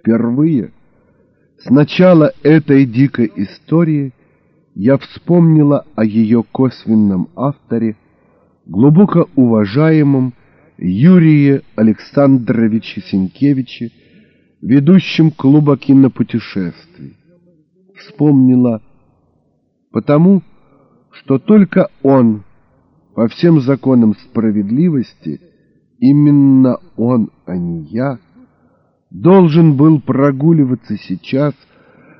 Впервые с начала этой дикой истории я вспомнила о ее косвенном авторе, глубоко уважаемом Юрии Александровиче Сенкевиче, ведущем клуба кинопутешествий. Вспомнила потому, что только он, по всем законам справедливости, именно он, а не я, должен был прогуливаться сейчас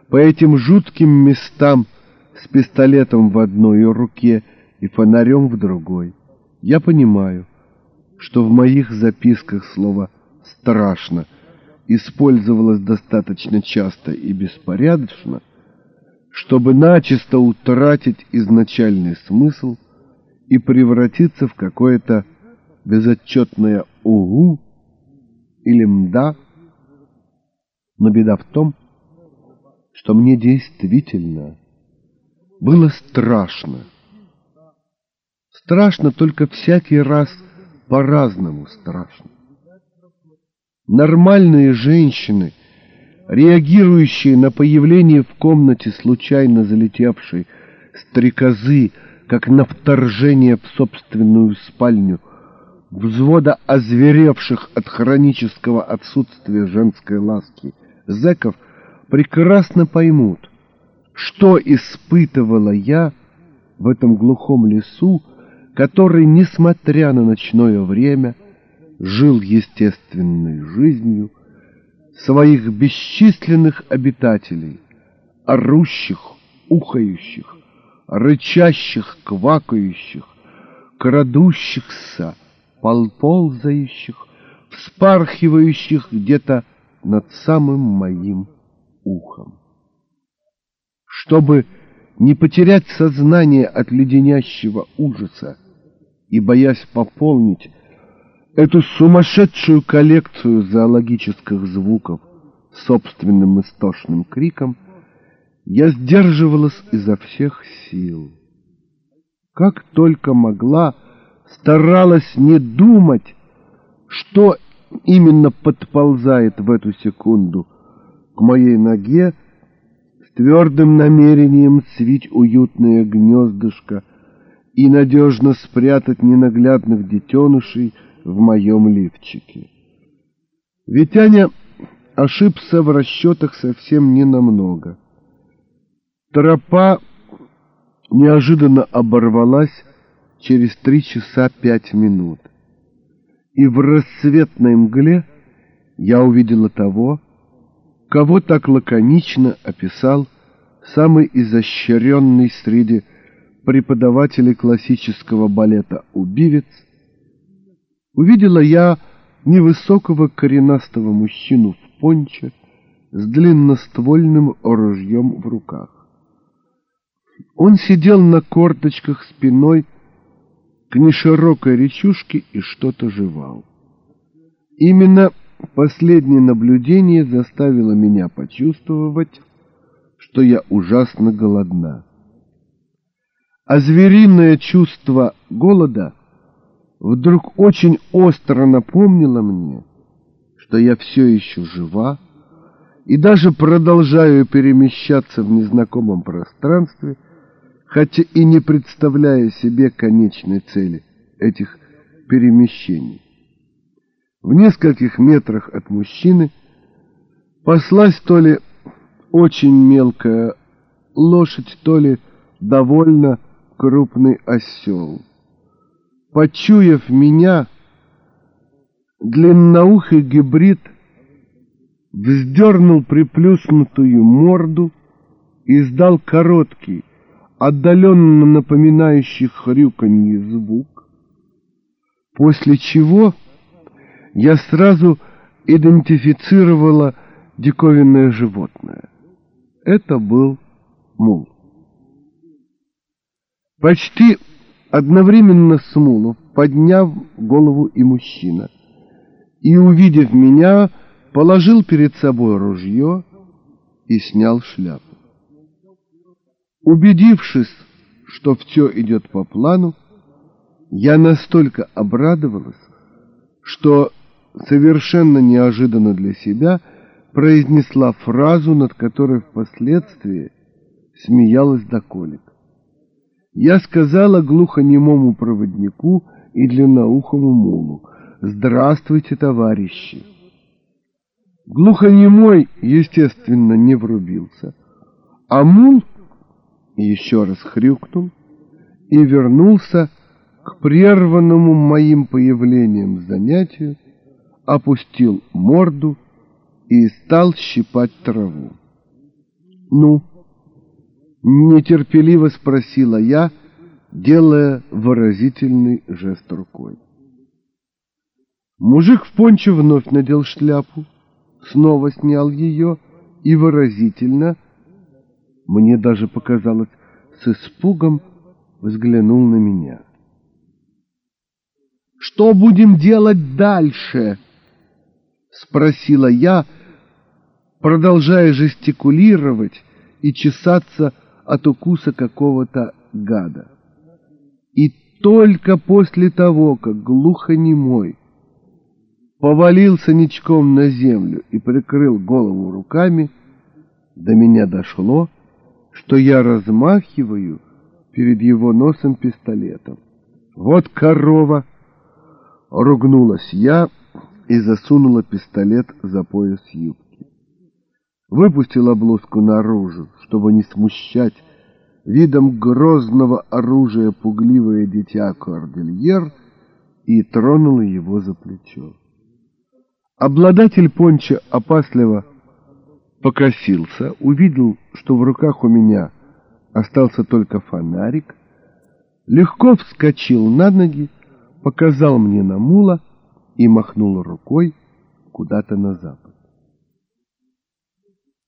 по этим жутким местам с пистолетом в одной руке и фонарем в другой. Я понимаю, что в моих записках слово «страшно» использовалось достаточно часто и беспорядочно, чтобы начисто утратить изначальный смысл и превратиться в какое-то безотчетное «угу» или «мда», но беда в том, что мне действительно было страшно. Страшно только всякий раз по-разному страшно. Нормальные женщины, реагирующие на появление в комнате случайно залетевшей стрекозы, как на вторжение в собственную спальню, взвода озверевших от хронического отсутствия женской ласки зэков, прекрасно поймут, что испытывала я в этом глухом лесу, который, несмотря на ночное время, жил естественной жизнью своих бесчисленных обитателей, орущих, ухающих, рычащих, квакающих, крадущихся, полползающих, вспархивающих где-то над самым моим ухом. Чтобы не потерять сознание от леденящего ужаса и боясь пополнить эту сумасшедшую коллекцию зоологических звуков собственным истошным криком, я сдерживалась изо всех сил. Как только могла, старалась не думать, что именно подползает в эту секунду к моей ноге с твердым намерением свить уютное гнездышко и надежно спрятать ненаглядных детенышей в моем лифчике. Витяня ошибся в расчетах совсем ненамного. Тропа неожиданно оборвалась через три часа пять минут и в рассветной мгле я увидела того, кого так лаконично описал самый изощренный среди преподавателей классического балета убивец, увидела я невысокого коренастого мужчину в понче с длинноствольным ружьем в руках. Он сидел на корточках спиной к неширокой речушке и что-то жевал. Именно последнее наблюдение заставило меня почувствовать, что я ужасно голодна. А звериное чувство голода вдруг очень остро напомнило мне, что я все еще жива и даже продолжаю перемещаться в незнакомом пространстве — хотя и не представляя себе конечной цели этих перемещений. В нескольких метрах от мужчины паслась то ли очень мелкая лошадь, то ли довольно крупный осел. Почуяв меня, длинноухий гибрид вздернул приплюснутую морду и издал короткий, отдаленно напоминающий хрюканье звук, после чего я сразу идентифицировала диковинное животное. Это был мул. Почти одновременно с мулом, подняв голову и мужчина, и, увидев меня, положил перед собой ружье и снял шляпу. Убедившись, что все идет по плану, я настолько обрадовалась, что совершенно неожиданно для себя произнесла фразу, над которой впоследствии смеялась до колик. Я сказала глухонемому проводнику и длинноухому мулу, «Здравствуйте, товарищи!» Глухонемой, естественно, не врубился, а мул еще раз хрюкнул и вернулся к прерванному моим появлением занятию, опустил морду и стал щипать траву. «Ну?» — нетерпеливо спросила я, делая выразительный жест рукой. Мужик в понче вновь надел шляпу, снова снял ее и выразительно, мне даже показалось, с испугом взглянул на меня. «Что будем делать дальше?» — спросила я, продолжая жестикулировать и чесаться от укуса какого-то гада. И только после того, как глухонемой повалился ничком на землю и прикрыл голову руками, до меня дошло, что я размахиваю перед его носом пистолетом. «Вот корова!» — ругнулась я и засунула пистолет за пояс юбки выпустила блузку наружу, чтобы не смущать видом грозного оружия пугливое дитя Кордильер и тронула его за плечо. Обладатель понча опасливо покосился, увидел, что в руках у меня остался только фонарик, легко вскочил на ноги, показал мне на мула и махнул рукой куда-то на запад.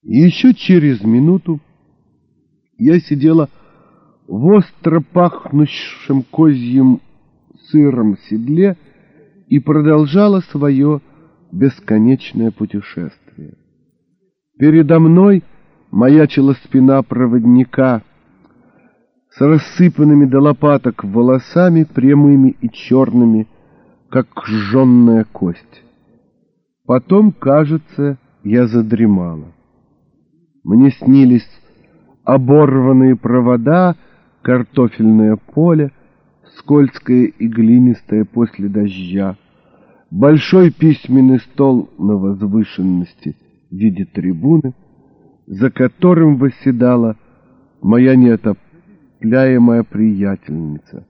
Еще через минуту я сидела в остро пахнущем козьим сыром седле и продолжала свое бесконечное путешествие. Передо мной маячила спина проводника с рассыпанными до лопаток волосами прямыми и черными, как жженная кость. Потом, кажется, я задремала. Мне снились оборванные провода, картофельное поле, скользкое и глинистое после дождя, большой письменный стол на возвышенности в виде трибуны, за которым восседала моя неотопляемая приятельница.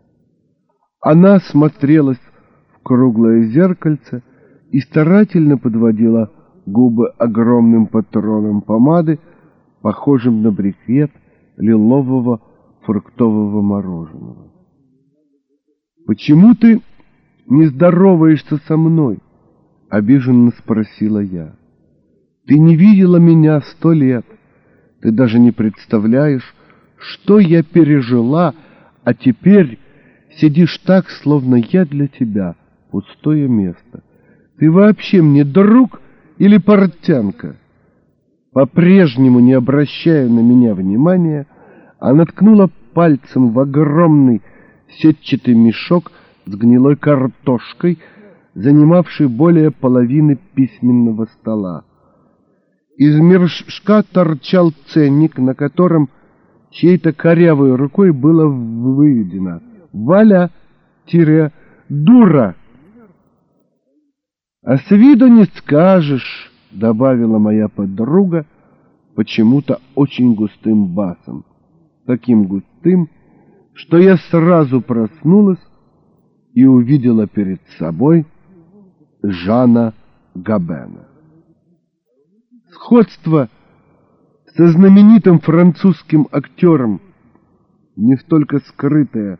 Она смотрелась в круглое зеркальце и старательно подводила губы огромным патроном помады, похожим на брикет лилового фруктового мороженого. «Почему ты не здороваешься со мной?» — обиженно спросила я. «Ты не видела меня сто лет. Ты даже не представляешь, что я пережила, а теперь сидишь так, словно я для тебя пустое место. Ты вообще мне друг или портянка?» по-прежнему не обращая на меня внимания, она ткнула пальцем в огромный сетчатый мешок с гнилой картошкой, занимавший более половины письменного стола. Из мешка торчал ценник, на котором чьей-то корявой рукой было выведено «Валя-дура». «А с виду не скажешь». — добавила моя подруга почему-то очень густым басом. Таким густым, что я сразу проснулась и увидела перед собой Жана Габена. Сходство со знаменитым французским актером не столько скрытое,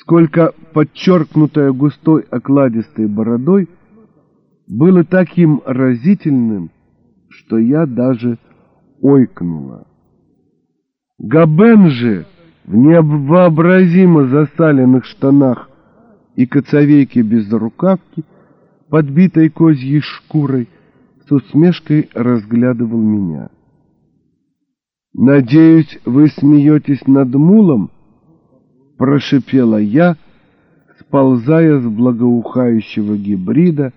сколько подчеркнутое густой окладистой бородой — было таким разительным, что я даже ойкнула. Габен же в невообразимо засаленных штанах и коцовейке без рукавки, подбитой козьей шкурой, с усмешкой разглядывал меня. «Надеюсь, вы смеетесь над мулом?» — прошипела я, сползая с благоухающего гибрида,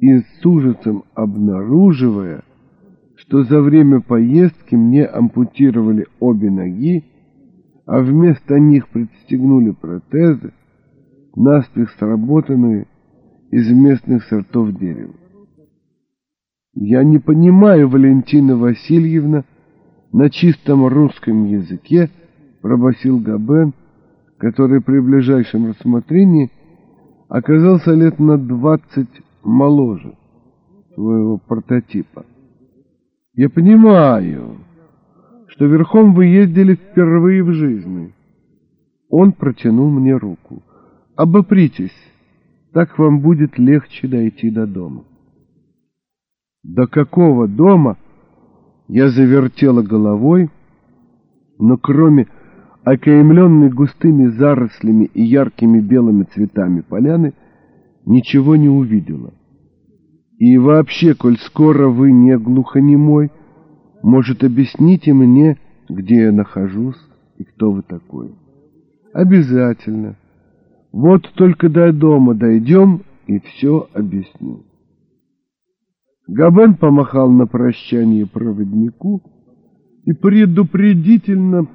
и с ужасом обнаруживая, что за время поездки мне ампутировали обе ноги, а вместо них пристегнули протезы, наспех сработанные из местных сортов дерева. Я не понимаю, Валентина Васильевна, на чистом русском языке пробасил Габен, который при ближайшем рассмотрении оказался лет на двадцать моложе своего прототипа. Я понимаю, что верхом вы ездили впервые в жизни. Он протянул мне руку. Обопритесь, так вам будет легче дойти до дома. До какого дома? Я завертела головой, но кроме окаймленной густыми зарослями и яркими белыми цветами поляны, ничего не увидела. И вообще, коль скоро вы не глухонемой, может, объясните мне, где я нахожусь и кто вы такой? Обязательно. Вот только до дома дойдем и все объясню. Габен помахал на прощание проводнику и, предупредительно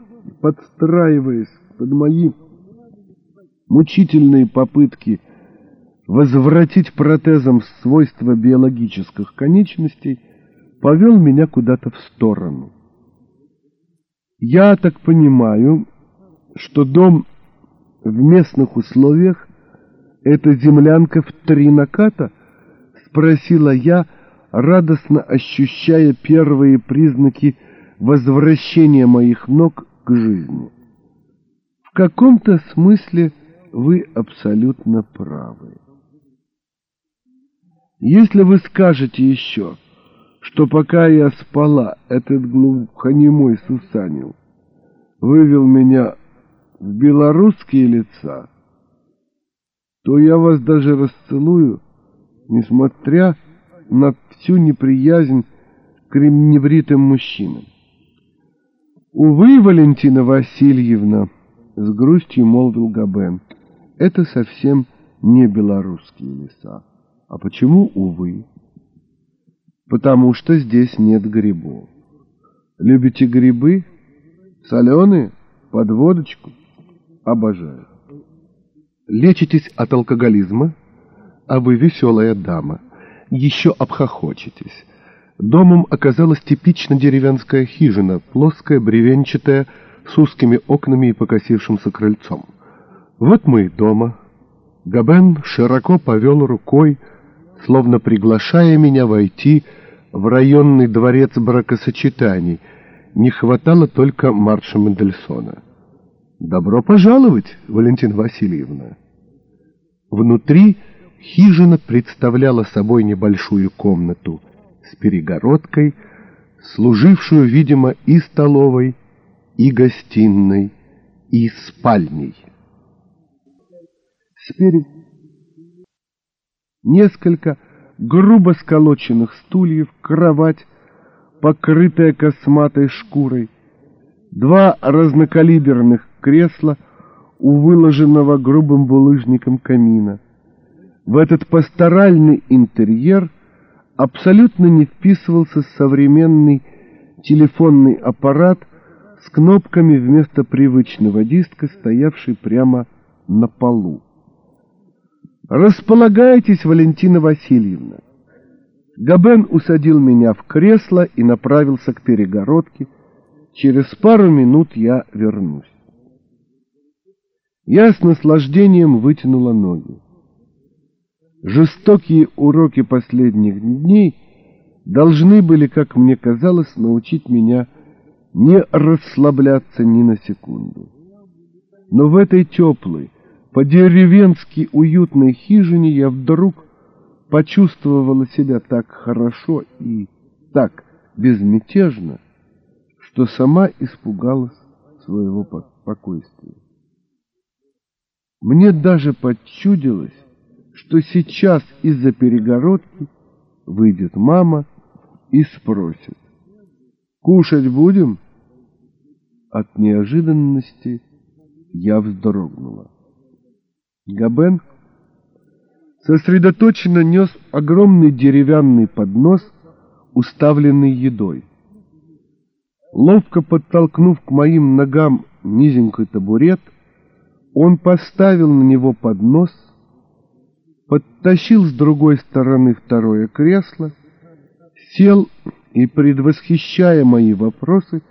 подстраиваясь под мои мучительные попытки возвратить протезам свойства биологических конечностей, повел меня куда-то в сторону. Я так понимаю, что дом в местных условиях — это землянка в три наката? — спросила я, радостно ощущая первые признаки возвращения моих ног к жизни. В каком-то смысле вы абсолютно правы. Если вы скажете еще, что пока я спала, этот глухонемой Сусанил вывел меня в белорусские лица, то я вас даже расцелую, несмотря на всю неприязнь к невритым мужчинам. Увы, Валентина Васильевна, с грустью молвил Габен, это совсем не белорусские леса. А почему, увы? Потому что здесь нет грибов. Любите грибы? Соленые? Под водочку? Обожаю. Лечитесь от алкоголизма? А вы веселая дама. Еще обхохочетесь. Домом оказалась типично деревенская хижина, плоская, бревенчатая, с узкими окнами и покосившимся крыльцом. Вот мы и дома. Габен широко повел рукой, словно приглашая меня войти в районный дворец бракосочетаний. Не хватало только марша Мендельсона. «Добро пожаловать, Валентина Васильевна!» Внутри хижина представляла собой небольшую комнату — с перегородкой, служившую, видимо, и столовой, и гостиной, и спальней. Спереди несколько грубо сколоченных стульев, кровать, покрытая косматой шкурой, два разнокалиберных кресла у выложенного грубым булыжником камина. В этот пасторальный интерьер – абсолютно не вписывался современный телефонный аппарат с кнопками вместо привычного диска, стоявший прямо на полу. «Располагайтесь, Валентина Васильевна!» Габен усадил меня в кресло и направился к перегородке. Через пару минут я вернусь. Я с наслаждением вытянула ноги. Жестокие уроки последних дней должны были, как мне казалось, научить меня не расслабляться ни на секунду. Но в этой теплой, по-деревенски уютной хижине я вдруг почувствовала себя так хорошо и так безмятежно, что сама испугалась своего спокойствия. Мне даже подчудилось, что сейчас из-за перегородки выйдет мама и спросит, «Кушать будем?» От неожиданности я вздрогнула. Габен сосредоточенно нес огромный деревянный поднос, уставленный едой. Ловко подтолкнув к моим ногам низенький табурет, он поставил на него поднос, подтащил с другой стороны второе кресло, сел и, предвосхищая мои вопросы,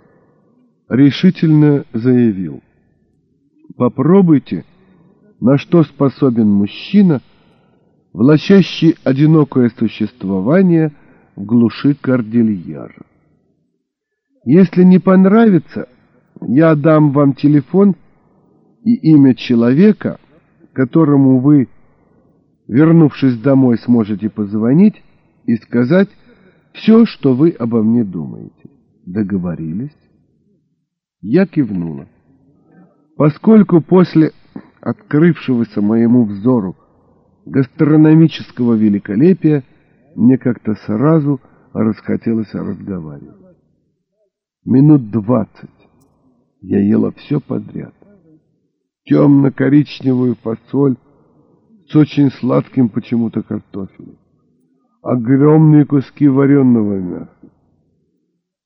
решительно заявил. Попробуйте, на что способен мужчина, влачащий одинокое существование в глуши Кордильяра. Если не понравится, я дам вам телефон и имя человека, которому вы, вернувшись домой, сможете позвонить и сказать все, что вы обо мне думаете. Договорились? Я кивнула. Поскольку после открывшегося моему взору гастрономического великолепия мне как-то сразу расхотелось разговаривать. Минут двадцать я ела все подряд. Темно-коричневую фасоль с очень сладким почему-то картофелем. Огромные куски вареного мяса.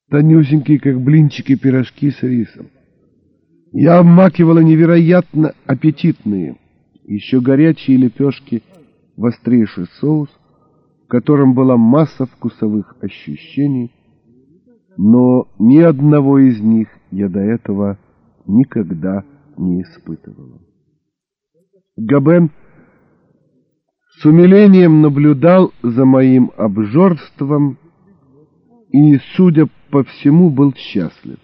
Тонюсенькие, как блинчики, пирожки с рисом. Я обмакивала невероятно аппетитные, еще горячие лепешки острейший соус, в котором была масса вкусовых ощущений, но ни одного из них я до этого никогда не испытывала. Габен с умилением наблюдал за моим обжорством и, судя по всему, был счастлив.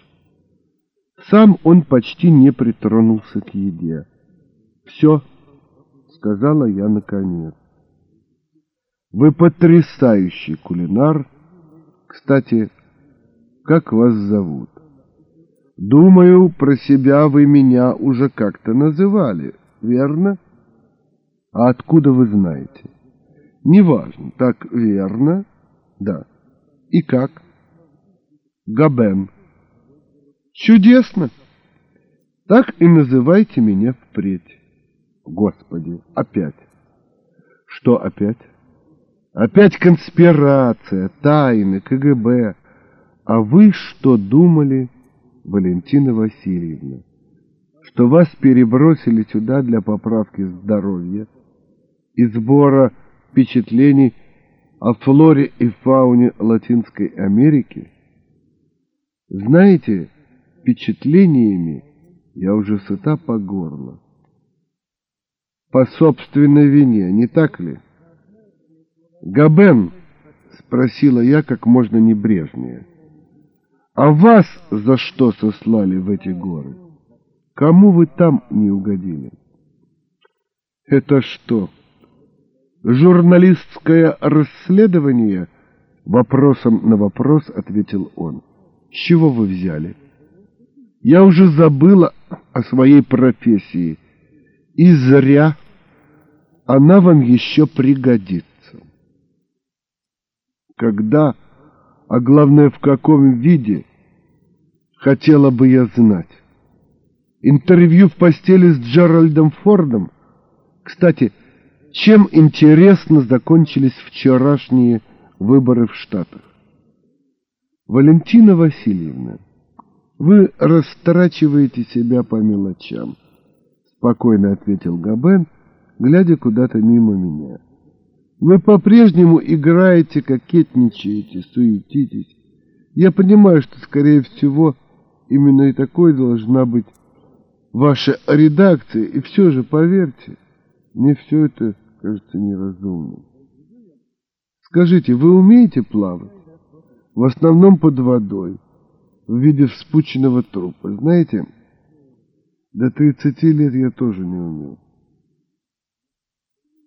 Сам он почти не притронулся к еде. «Все», — сказала я наконец. «Вы потрясающий кулинар. Кстати, как вас зовут?» «Думаю, про себя вы меня уже как-то называли, верно?» «А откуда вы знаете?» «Неважно. Так верно?» «Да». «И как?» «Габен». Чудесно! Так и называйте меня впредь. Господи, опять. Что опять? Опять конспирация, тайны, КГБ. А вы что думали, Валентина Васильевна? Что вас перебросили сюда для поправки здоровья и сбора впечатлений о флоре и фауне Латинской Америки? Знаете, впечатлениями я уже сыта по горло. По собственной вине, не так ли? Габен, спросила я как можно небрежнее, а вас за что сослали в эти горы? Кому вы там не угодили? Это что, журналистское расследование? Вопросом на вопрос ответил он. С чего вы взяли? Я уже забыла о своей профессии. И зря она вам еще пригодится. Когда, а главное в каком виде, хотела бы я знать. Интервью в постели с Джеральдом Фордом. Кстати, чем интересно закончились вчерашние выборы в Штатах? Валентина Васильевна, вы растрачиваете себя по мелочам, спокойно ответил Габен, глядя куда-то мимо меня. Вы по-прежнему играете, кокетничаете, суетитесь. Я понимаю, что, скорее всего, именно и такой должна быть ваша редакция, и все же, поверьте, мне все это кажется неразумным. Скажите, вы умеете плавать? В основном под водой в виде вспученного трупа. Знаете, до 30 лет я тоже не умел.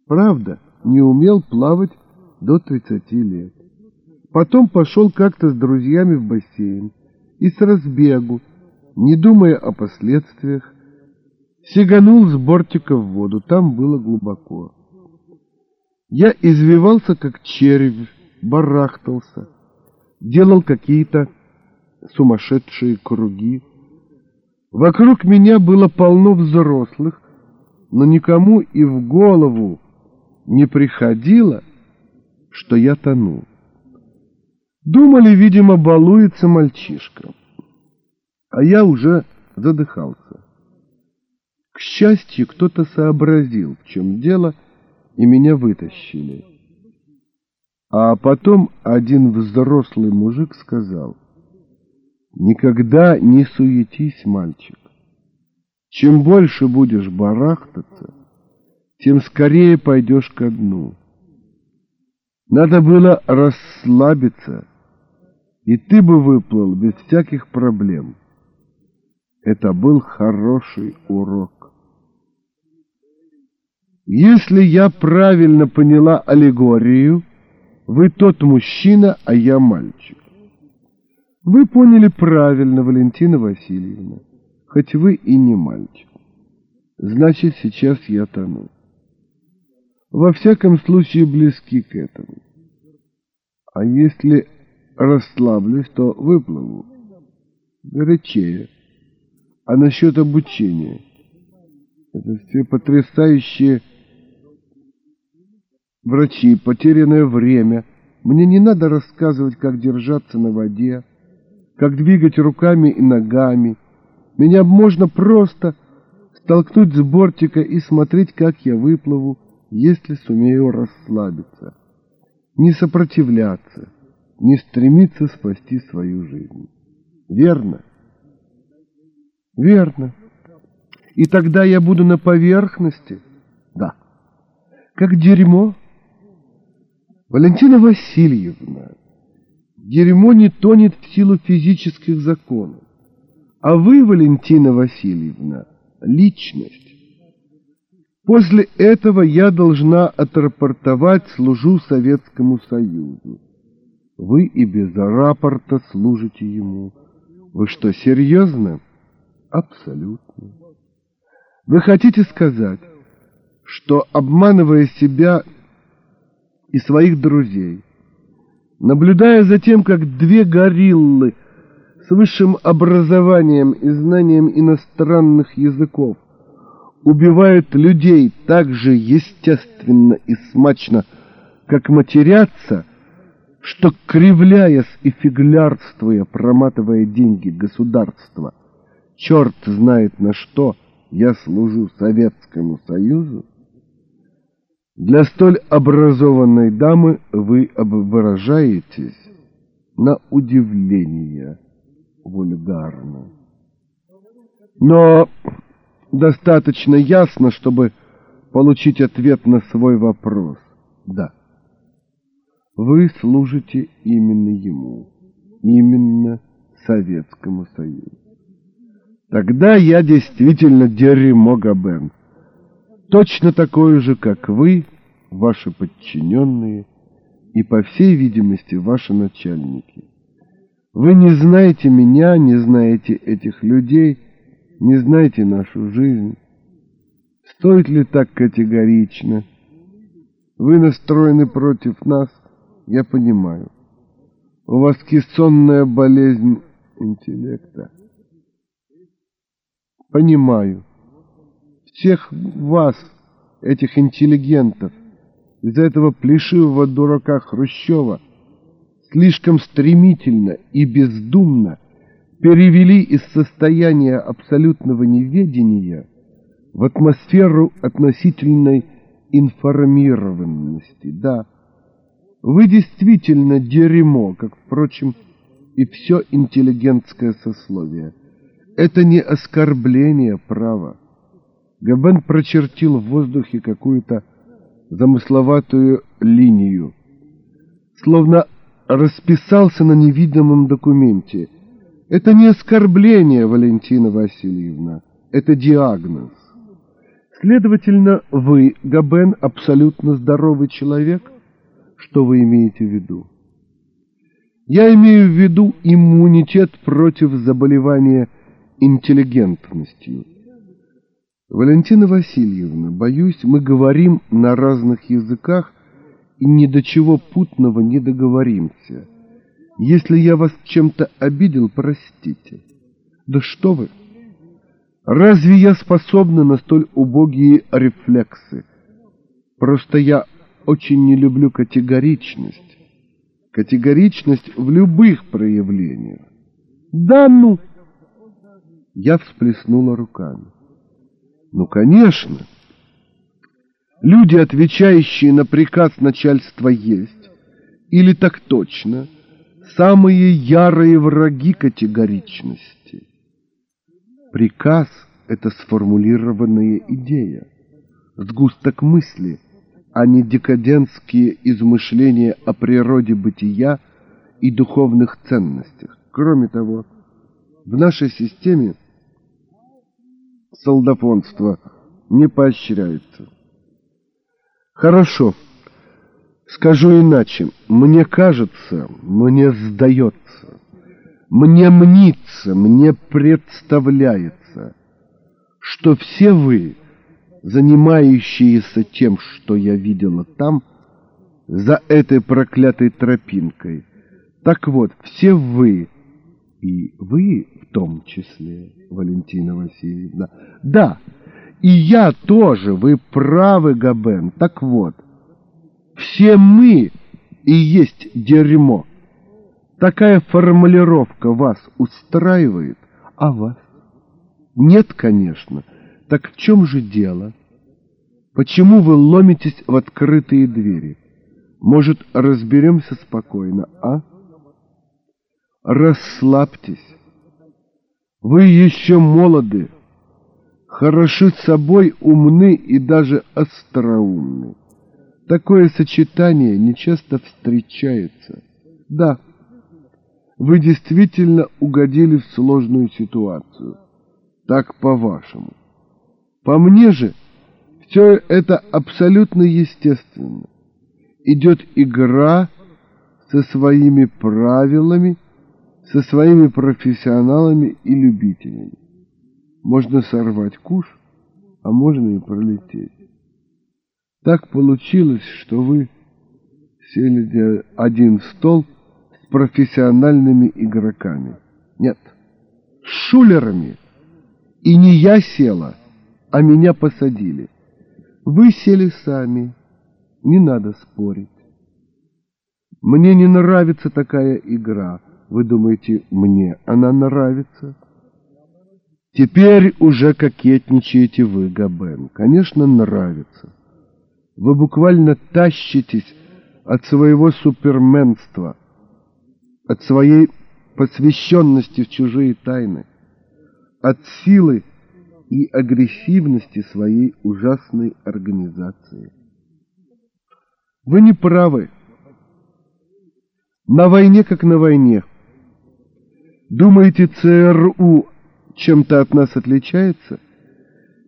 Правда, не умел плавать до 30 лет. Потом пошел как-то с друзьями в бассейн и с разбегу, не думая о последствиях, сиганул с бортика в воду, там было глубоко. Я извивался, как червь, барахтался, делал какие-то сумасшедшие круги. Вокруг меня было полно взрослых, но никому и в голову не приходило, что я тону. Думали, видимо, балуется мальчишка. А я уже задыхался. К счастью, кто-то сообразил, в чем дело, и меня вытащили. А потом один взрослый мужик сказал, «Никогда не суетись, мальчик. Чем больше будешь барахтаться, тем скорее пойдешь ко дну. Надо было расслабиться, и ты бы выплыл без всяких проблем. Это был хороший урок. Если я правильно поняла аллегорию, вы тот мужчина, а я мальчик. Вы поняли правильно, Валентина Васильевна, хоть вы и не мальчик. Значит, сейчас я тону. Во всяком случае, близки к этому. А если расслаблюсь, то выплыву. Горячее. А насчет обучения? Это все потрясающие врачи, потерянное время. Мне не надо рассказывать, как держаться на воде, как двигать руками и ногами. Меня можно просто столкнуть с бортика и смотреть, как я выплыву, если сумею расслабиться, не сопротивляться, не стремиться спасти свою жизнь. Верно? Верно. И тогда я буду на поверхности? Да. Как дерьмо? Валентина Васильевна, дерьмо не тонет в силу физических законов. А вы, Валентина Васильевна, личность. После этого я должна отрапортовать служу Советскому Союзу. Вы и без рапорта служите ему. Вы что, серьезно? Абсолютно. Вы хотите сказать, что, обманывая себя и своих друзей, наблюдая за тем, как две гориллы с высшим образованием и знанием иностранных языков убивают людей так же естественно и смачно, как матерятся, что, кривляясь и фиглярствуя, проматывая деньги государства, черт знает на что, я служу Советскому Союзу, для столь образованной дамы вы выражаетесь на удивление вульгарно. Но достаточно ясно, чтобы получить ответ на свой вопрос. Да. Вы служите именно ему, именно Советскому Союзу. Тогда я действительно дерьмо Габен. Точно такой же, как вы, ваши подчиненные и, по всей видимости, ваши начальники. Вы не знаете меня, не знаете этих людей, не знаете нашу жизнь. Стоит ли так категорично? Вы настроены против нас, я понимаю. У вас кессонная болезнь интеллекта. Понимаю. Всех вас, этих интеллигентов, из-за этого плешивого дурака Хрущева, слишком стремительно и бездумно перевели из состояния абсолютного неведения в атмосферу относительной информированности. Да, вы действительно дерьмо, как, впрочем, и все интеллигентское сословие. Это не оскорбление права. Габен прочертил в воздухе какую-то замысловатую линию, словно расписался на невидимом документе. Это не оскорбление, Валентина Васильевна, это диагноз. Следовательно, вы, Габен, абсолютно здоровый человек? Что вы имеете в виду? Я имею в виду иммунитет против заболевания интеллигентностью. Валентина Васильевна, боюсь, мы говорим на разных языках и ни до чего путного не договоримся. Если я вас чем-то обидел, простите. Да что вы! Разве я способна на столь убогие рефлексы? Просто я очень не люблю категоричность. Категоричность в любых проявлениях. Да ну! Я всплеснула руками. Ну, конечно. Люди, отвечающие на приказ начальства есть, или так точно, самые ярые враги категоричности. Приказ — это сформулированная идея, сгусток мысли, а не декадентские измышления о природе бытия и духовных ценностях. Кроме того, в нашей системе солдафонство не поощряется. Хорошо. Скажу иначе. Мне кажется, мне сдается, мне мнится, мне представляется, что все вы, занимающиеся тем, что я видела там, за этой проклятой тропинкой, так вот, все вы, и вы том числе, Валентина Васильевна, да, и я тоже, вы правы, Габен. Так вот, все мы и есть дерьмо. Такая формулировка вас устраивает, а вас? Нет, конечно. Так в чем же дело? Почему вы ломитесь в открытые двери? Может, разберемся спокойно, а? Расслабьтесь. Вы еще молоды хороши собой, умны и даже остроумны. Такое сочетание нечасто встречается. Да, вы действительно угодили в сложную ситуацию. Так по-вашему. По мне же, все это абсолютно естественно. Идет игра со своими правилами, со своими профессионалами и любителями. Можно сорвать куш, а можно и пролететь. Так получилось, что вы сели за один стол с профессиональными игроками. Нет, с шулерами. И не я села, а меня посадили. Вы сели сами, не надо спорить. Мне не нравится такая игра. Вы думаете, мне она нравится? Теперь уже кокетничаете вы, Габен. Конечно, нравится. Вы буквально тащитесь от своего суперменства, от своей посвященности в чужие тайны, от силы и агрессивности своей ужасной организации. Вы не правы. На войне как на войне. Думаете, ЦРУ чем-то от нас отличается?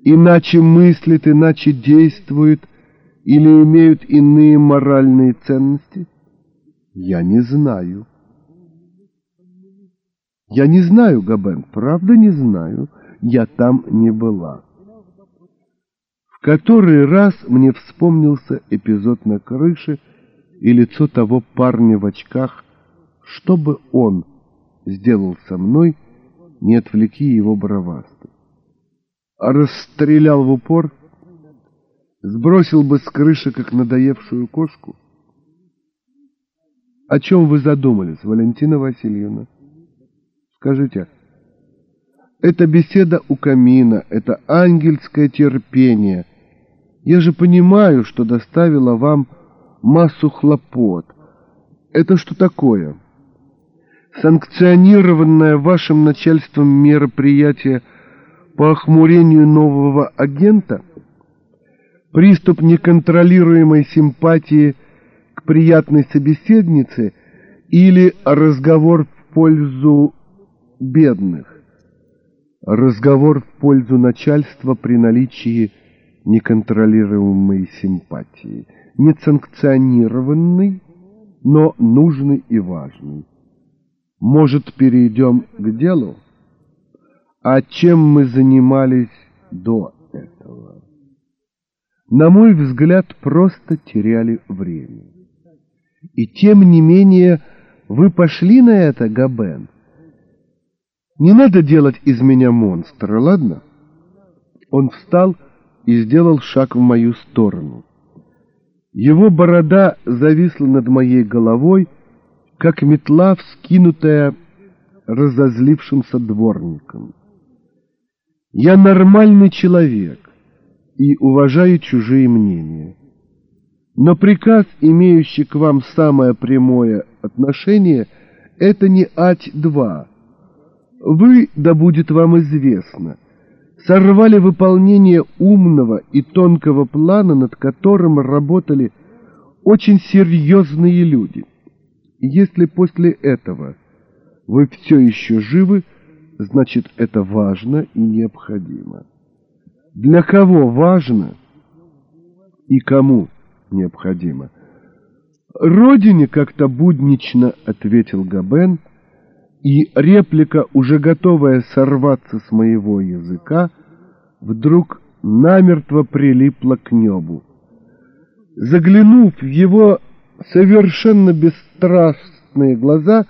Иначе мыслит, иначе действует или имеют иные моральные ценности? Я не знаю. Я не знаю, Габен, правда не знаю. Я там не была. В который раз мне вспомнился эпизод на крыше и лицо того парня в очках, что бы он сделал со мной, не отвлеки его бравасты. А расстрелял в упор, сбросил бы с крыши, как надоевшую кошку. О чем вы задумались, Валентина Васильевна? Скажите. Это беседа у камина, это ангельское терпение. Я же понимаю, что доставила вам массу хлопот. Это что такое? — санкционированное вашим начальством мероприятие по охмурению нового агента, приступ неконтролируемой симпатии к приятной собеседнице или разговор в пользу бедных, разговор в пользу начальства при наличии неконтролируемой симпатии, несанкционированный, но нужный и важный. Может, перейдем к делу? А чем мы занимались до этого? На мой взгляд, просто теряли время. И тем не менее, вы пошли на это, Габен? Не надо делать из меня монстра, ладно? Он встал и сделал шаг в мою сторону. Его борода зависла над моей головой, как метла, вскинутая разозлившимся дворником. Я нормальный человек и уважаю чужие мнения. Но приказ, имеющий к вам самое прямое отношение, это не Ать-2. Вы, да будет вам известно, сорвали выполнение умного и тонкого плана, над которым работали очень серьезные люди. Если после этого вы все еще живы, значит это важно и необходимо. Для кого важно и кому необходимо? Родине как-то буднично ответил Габен, и реплика, уже готовая сорваться с моего языка, вдруг намертво прилипла к небу. Заглянув в его совершенно бесстрастные глаза,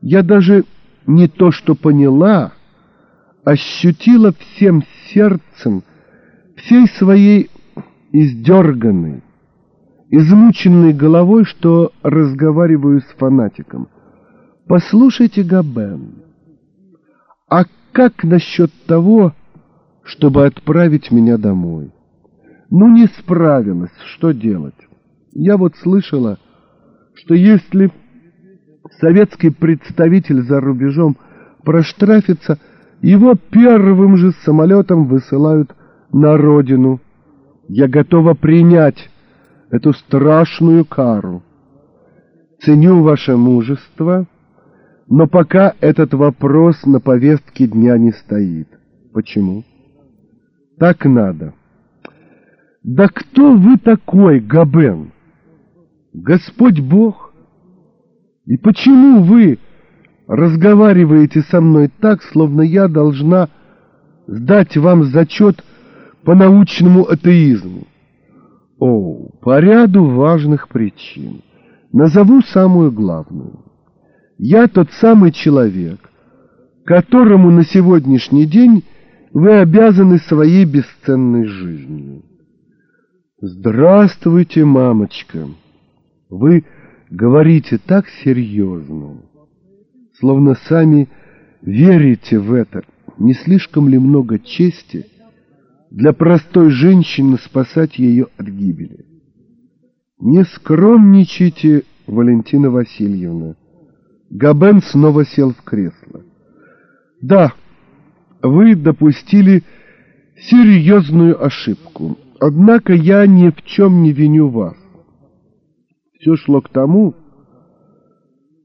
я даже не то что поняла, ощутила всем сердцем, всей своей издерганной, измученной головой, что разговариваю с фанатиком. Послушайте, Габен, а как насчет того, чтобы отправить меня домой? Ну, не справилась, что делать? Я вот слышала, что если советский представитель за рубежом проштрафится, его первым же самолетом высылают на родину. Я готова принять эту страшную кару. Ценю ваше мужество, но пока этот вопрос на повестке дня не стоит. Почему? Так надо. Да кто вы такой, Габен? Господь Бог? И почему вы разговариваете со мной так, словно я должна сдать вам зачет по научному атеизму? О, по ряду важных причин. Назову самую главную. Я тот самый человек, которому на сегодняшний день вы обязаны своей бесценной жизнью. Здравствуйте, мамочка. Вы говорите так серьезно, словно сами верите в это. Не слишком ли много чести для простой женщины спасать ее от гибели? Не скромничайте, Валентина Васильевна. Габен снова сел в кресло. Да, вы допустили серьезную ошибку. Однако я ни в чем не виню вас все шло к тому,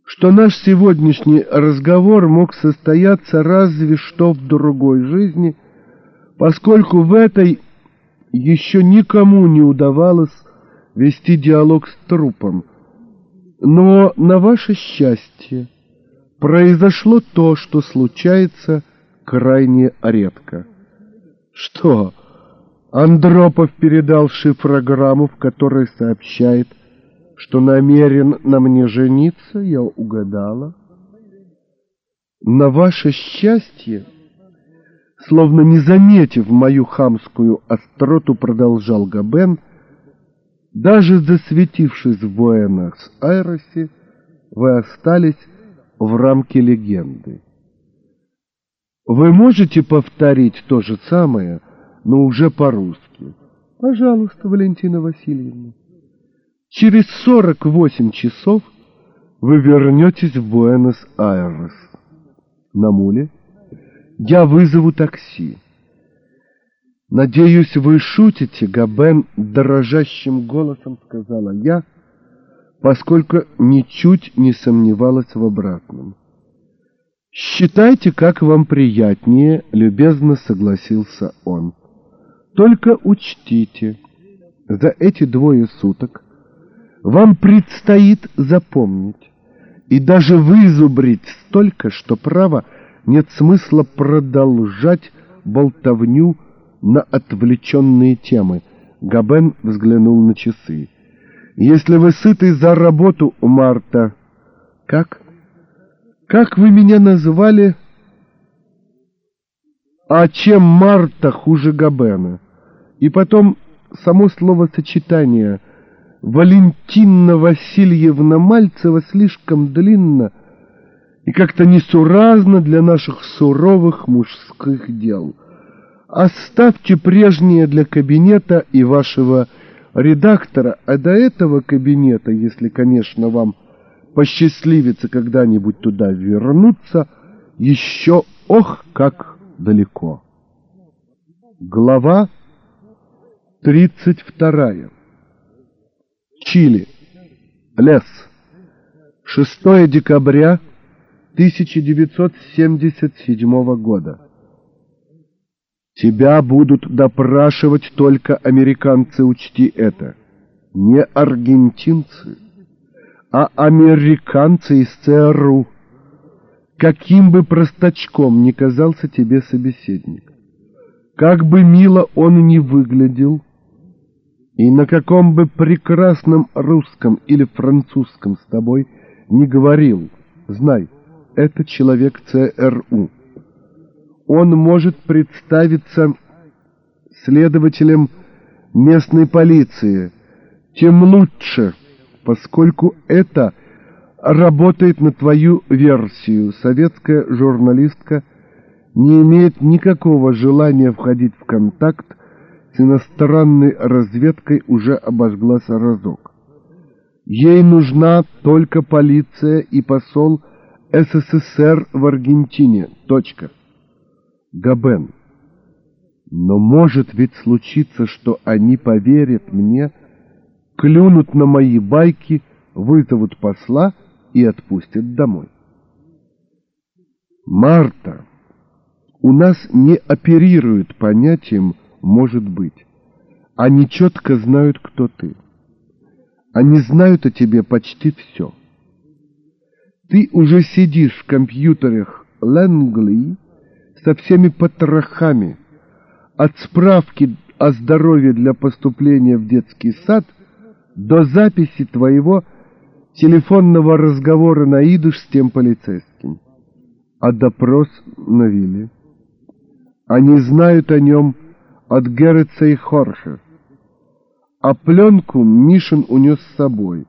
что наш сегодняшний разговор мог состояться разве что в другой жизни, поскольку в этой еще никому не удавалось вести диалог с трупом. Но на ваше счастье произошло то, что случается крайне редко. Что? Андропов передал шифрограмму, в которой сообщает, что намерен на мне жениться, я угадала. На ваше счастье, словно не заметив мою хамскую остроту, продолжал Габен, даже засветившись в Буэнос-Айресе, вы остались в рамке легенды. Вы можете повторить то же самое, но уже по-русски? Пожалуйста, Валентина Васильевна. Через 48 часов вы вернетесь в Буэнос-Айрес. На муле я вызову такси. «Надеюсь, вы шутите, Габен дрожащим голосом сказала я, поскольку ничуть не сомневалась в обратном. «Считайте, как вам приятнее», — любезно согласился он. «Только учтите, за эти двое суток вам предстоит запомнить и даже вызубрить столько, что право нет смысла продолжать болтовню на отвлеченные темы. Габен взглянул на часы. «Если вы сыты за работу, Марта...» «Как? Как вы меня назвали?» «А чем Марта хуже Габена?» И потом само словосочетание Валентина Васильевна Мальцева слишком длинно и как-то несуразно для наших суровых мужских дел. Оставьте прежнее для кабинета и вашего редактора, а до этого кабинета, если, конечно, вам посчастливится когда-нибудь туда вернуться, еще ох, как далеко. Глава тридцать вторая. Чили. Лес. 6 декабря 1977 года. Тебя будут допрашивать только американцы, учти это. Не аргентинцы, а американцы из ЦРУ. Каким бы простачком ни казался тебе собеседник, как бы мило он ни выглядел, и на каком бы прекрасном русском или французском с тобой не говорил, знай, это человек ЦРУ. Он может представиться следователем местной полиции, тем лучше, поскольку это работает на твою версию. Советская журналистка не имеет никакого желания входить в контакт с иностранной разведкой уже обожглась разок. Ей нужна только полиция и посол СССР в Аргентине. Точка. Габен. Но может ведь случиться, что они поверят мне, клюнут на мои байки, вызовут посла и отпустят домой. Марта, у нас не оперируют понятием может быть. Они четко знают, кто ты. Они знают о тебе почти все. Ты уже сидишь в компьютерах Лэнгли со всеми потрохами, от справки о здоровье для поступления в детский сад до записи твоего телефонного разговора на идыш с тем полицейским. А допрос на вилле. Они знают о нем от Геррица и Хорше. А пленку Мишин унес с собой,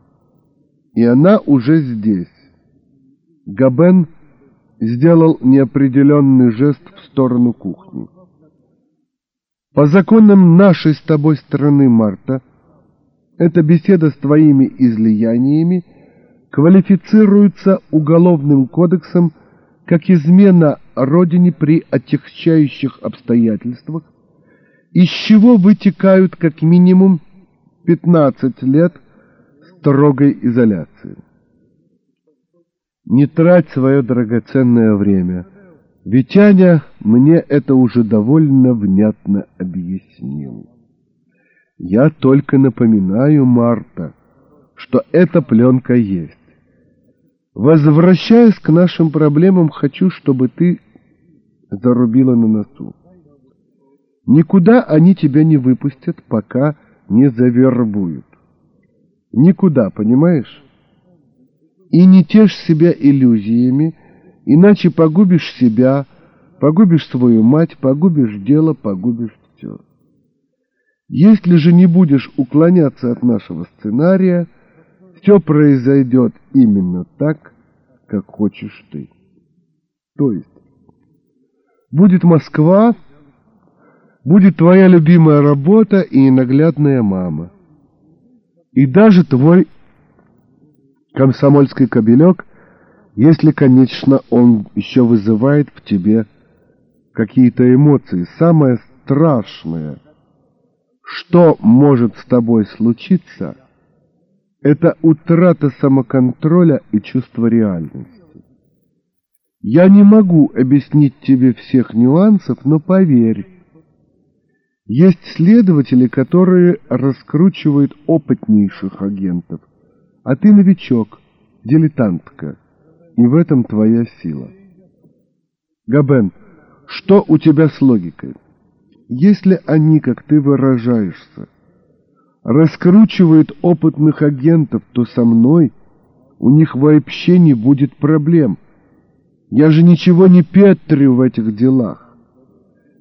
и она уже здесь. Габен сделал неопределенный жест в сторону кухни. По законам нашей с тобой страны, Марта, эта беседа с твоими излияниями квалифицируется уголовным кодексом как измена родине при отягчающих обстоятельствах из чего вытекают как минимум 15 лет строгой изоляции. Не трать свое драгоценное время. Витяня мне это уже довольно внятно объяснил. Я только напоминаю, Марта, что эта пленка есть. Возвращаясь к нашим проблемам, хочу, чтобы ты зарубила на носу. Никуда они тебя не выпустят, пока не завербуют. Никуда, понимаешь? И не тешь себя иллюзиями, иначе погубишь себя, погубишь свою мать, погубишь дело, погубишь все. Если же не будешь уклоняться от нашего сценария, все произойдет именно так, как хочешь ты. То есть, будет Москва, будет твоя любимая работа и ненаглядная мама. И даже твой комсомольский кобелек, если, конечно, он еще вызывает в тебе какие-то эмоции. Самое страшное, что может с тобой случиться, это утрата самоконтроля и чувства реальности. Я не могу объяснить тебе всех нюансов, но поверь, есть следователи, которые раскручивают опытнейших агентов, а ты новичок, дилетантка, и в этом твоя сила. Габен, что у тебя с логикой? Если они, как ты выражаешься, раскручивают опытных агентов, то со мной у них вообще не будет проблем. Я же ничего не петрю в этих делах.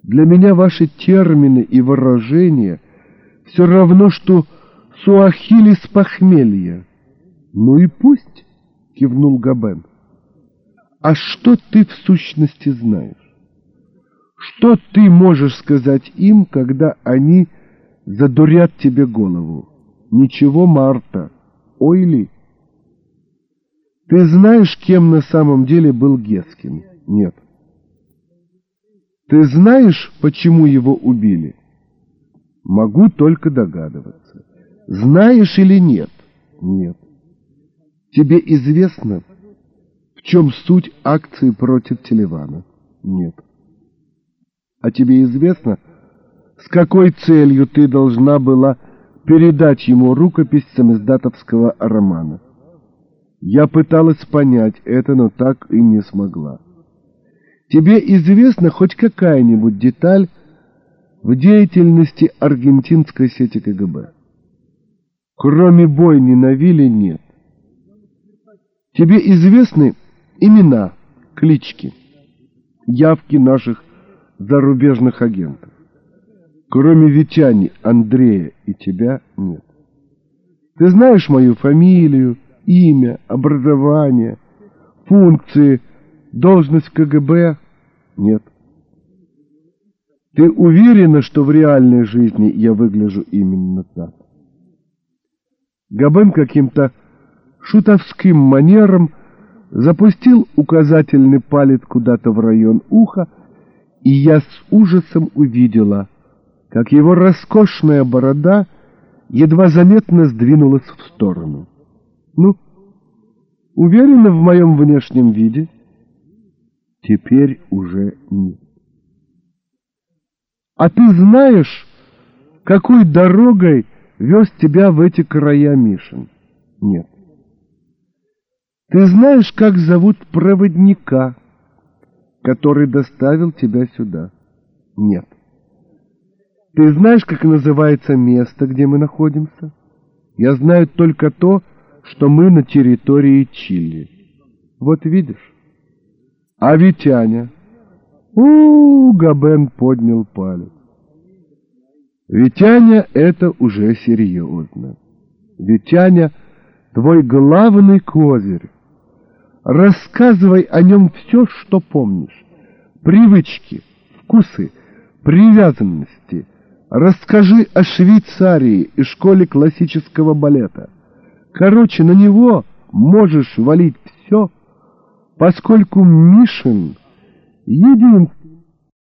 Для меня ваши термины и выражения все равно, что суахили с похмелья. Ну и пусть, кивнул Габен. А что ты в сущности знаешь? Что ты можешь сказать им, когда они задурят тебе голову? Ничего, Марта. Ой ли? Ты знаешь, кем на самом деле был Гескин? Нет. Ты знаешь, почему его убили? Могу только догадываться. Знаешь или нет? Нет. Тебе известно, в чем суть акции против Телевана? Нет. А тебе известно, с какой целью ты должна была передать ему рукопись самиздатовского романа? Я пыталась понять это, но так и не смогла. Тебе известна хоть какая-нибудь деталь в деятельности аргентинской сети КГБ? Кроме бойни на вилле нет. Тебе известны имена, клички, явки наших зарубежных агентов. Кроме Витяни, Андрея и тебя нет. Ты знаешь мою фамилию, имя, образование, функции, должность КГБ? Нет. Ты уверена, что в реальной жизни я выгляжу именно так? Габен каким-то шутовским манером запустил указательный палец куда-то в район уха, и я с ужасом увидела, как его роскошная борода едва заметно сдвинулась в сторону. Ну, уверена в моем внешнем виде? Теперь уже нет. А ты знаешь, какой дорогой вез тебя в эти края Мишин? Нет. Ты знаешь, как зовут проводника, который доставил тебя сюда? Нет. Ты знаешь, как называется место, где мы находимся? Я знаю только то, что мы на территории Чили. Вот видишь. А Витяня? У, Габен поднял палец. Витяня, это уже серьезно. Витяня, твой главный козырь. Рассказывай о нем все, что помнишь. Привычки, вкусы, привязанности. Расскажи о Швейцарии и школе классического балета. Короче, на него можешь валить все, поскольку Мишин — единственный,